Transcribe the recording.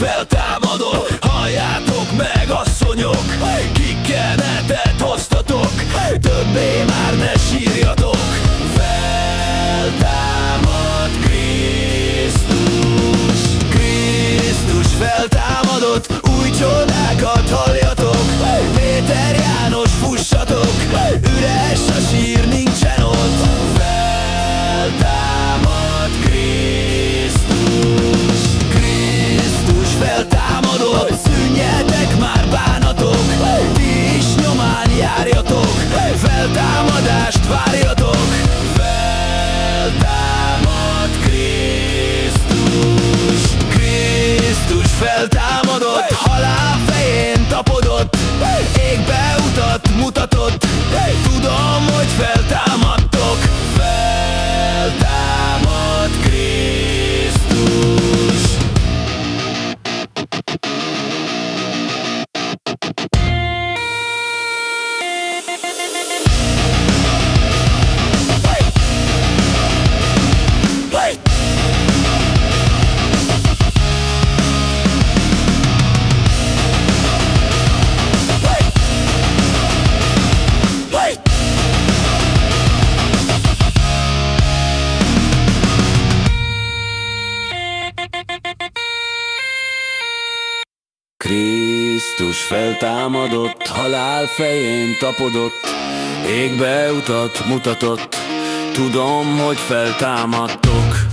feltámadol body Krisztus feltámadott, halál fején tapodott, égbe utat mutatott, tudom, hogy feltámadtok.